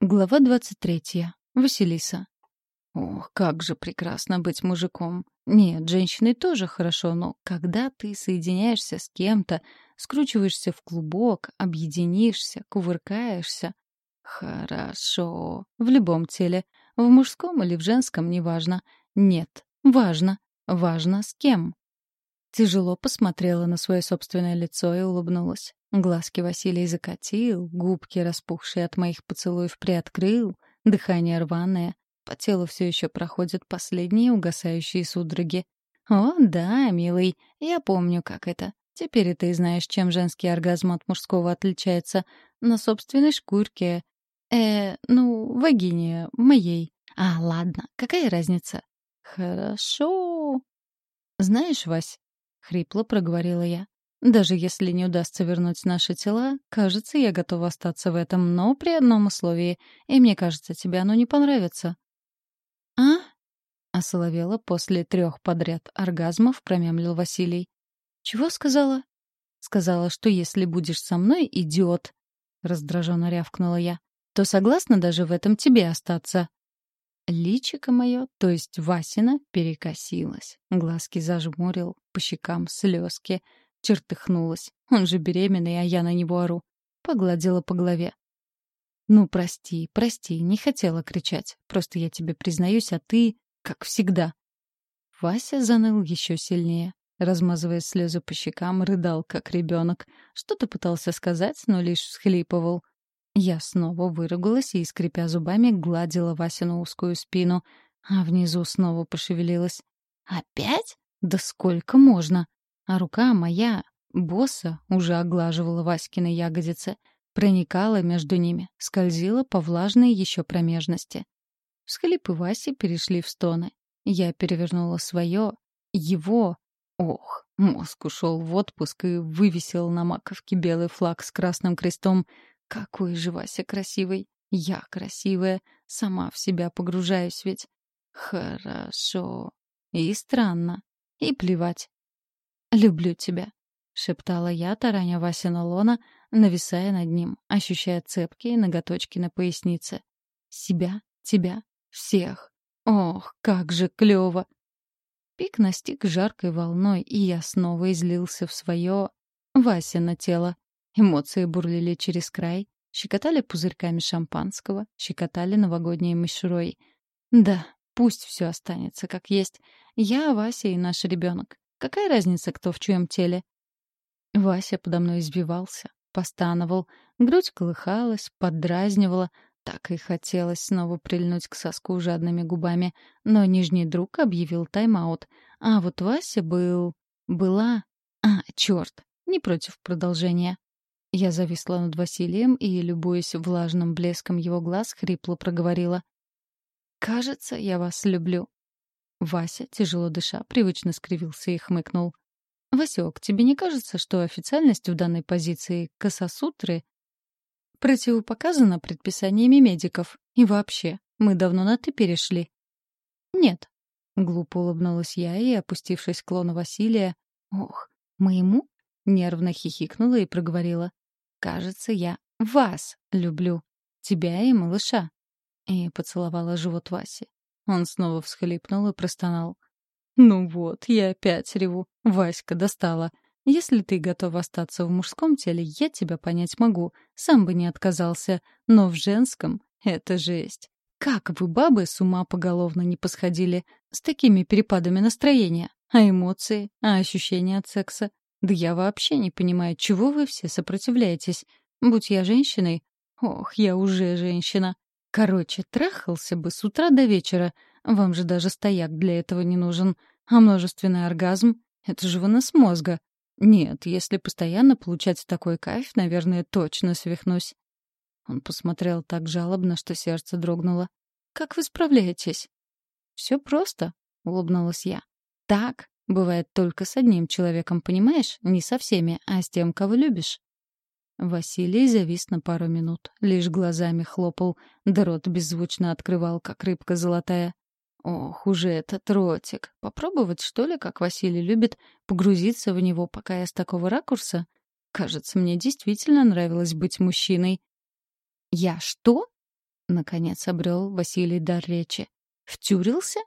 Глава двадцать третья. Василиса. Ох, как же прекрасно быть мужиком. Нет, женщиной тоже хорошо, но когда ты соединяешься с кем-то, скручиваешься в клубок, объединишься, кувыркаешься. Хорошо. В любом теле. В мужском или в женском, неважно. Нет, важно. Важно с кем. Тяжело посмотрела на свое собственное лицо и улыбнулась. Глазки Василий закатил, губки, распухшие от моих поцелуев, приоткрыл, дыхание рваное. По телу все еще проходят последние угасающие судороги. «О, да, милый, я помню, как это. Теперь ты знаешь, чем женский оргазм от мужского отличается. На собственной шкурке. Э, ну, вагине, моей. А, ладно, какая разница?» «Хорошо». «Знаешь, Вась, — хрипло проговорила я. «Даже если не удастся вернуть наши тела, кажется, я готова остаться в этом, но при одном условии, и мне кажется, тебе оно не понравится». «А?» — осоловела после трех подряд оргазмов, промямлил Василий. «Чего сказала?» «Сказала, что если будешь со мной, идиот», — раздраженно рявкнула я, «то согласна даже в этом тебе остаться». Личико мое, то есть Васина, перекосилось. Глазки зажмурил, по щекам слезки. Чертыхнулась. Он же беременный, а я на него ору. Погладила по голове. «Ну, прости, прости, не хотела кричать. Просто я тебе признаюсь, а ты, как всегда». Вася заныл еще сильнее. Размазывая слезы по щекам, рыдал, как ребенок. Что-то пытался сказать, но лишь всхлипывал. Я снова выругалась и, скрипя зубами, гладила Васину узкую спину, а внизу снова пошевелилась. «Опять? Да сколько можно?» А рука моя, босса, уже оглаживала Васькины ягодицы, проникала между ними, скользила по влажной еще промежности. Всхлипы Васи перешли в стоны. Я перевернула свое, его. Ох, мозг ушел в отпуск и вывесил на маковке белый флаг с красным крестом — какой же Вася красивый. Я красивая. Сама в себя погружаюсь ведь. Хорошо. И странно. И плевать. «Люблю тебя», — шептала я, тараня Васина лона, нависая над ним, ощущая цепкие ноготочки на пояснице. «Себя, тебя, всех. Ох, как же клёво!» Пик настиг жаркой волной, и я снова излился в свое Васино тело. Эмоции бурлили через край, щекотали пузырьками шампанского, щекотали новогодней мишурой. Да, пусть все останется как есть. Я, Вася и наш ребенок. Какая разница, кто в чьем теле? Вася подо мной избивался, постановал, грудь колыхалась, поддразнивала. Так и хотелось снова прильнуть к соску жадными губами, но нижний друг объявил тайм-аут. А вот Вася был... была... А, черт, не против продолжения. Я зависла над Василием и, любуясь влажным блеском его глаз, хрипло проговорила. «Кажется, я вас люблю». Вася, тяжело дыша, привычно скривился и хмыкнул. «Васек, тебе не кажется, что официальность в данной позиции Касасутры противопоказана предписаниями медиков? И вообще, мы давно на «ты» перешли?» «Нет», — глупо улыбнулась я и, опустившись к лону Василия, «Ох, моему?» — нервно хихикнула и проговорила. Кажется, я вас люблю. Тебя и малыша. И поцеловала живот Васи. Он снова всхлипнул и простонал. «Ну вот, я опять реву. Васька достала. Если ты готов остаться в мужском теле, я тебя понять могу. Сам бы не отказался. Но в женском — это жесть. Как вы, бабы, с ума поголовно не посходили с такими перепадами настроения? А эмоции? А ощущения от секса? Да я вообще не понимаю, чего вы все сопротивляетесь. Будь я женщиной... Ох, я уже женщина. Короче, трахался бы с утра до вечера. Вам же даже стояк для этого не нужен. А множественный оргазм — это же вынос мозга. Нет, если постоянно получать такой кайф, наверное, точно свихнусь. Он посмотрел так жалобно, что сердце дрогнуло. «Как вы справляетесь?» «Все просто», — улыбнулась я. «Так, Бывает только с одним человеком, понимаешь? Не со всеми, а с тем, кого любишь. Василий завис на пару минут, лишь глазами хлопал, да рот беззвучно открывал, как рыбка золотая. Ох, уже этот ротик. Попробовать, что ли, как Василий любит, погрузиться в него, пока я с такого ракурса? Кажется, мне действительно нравилось быть мужчиной. «Я что?» Наконец обрел Василий дар речи. «Втюрился?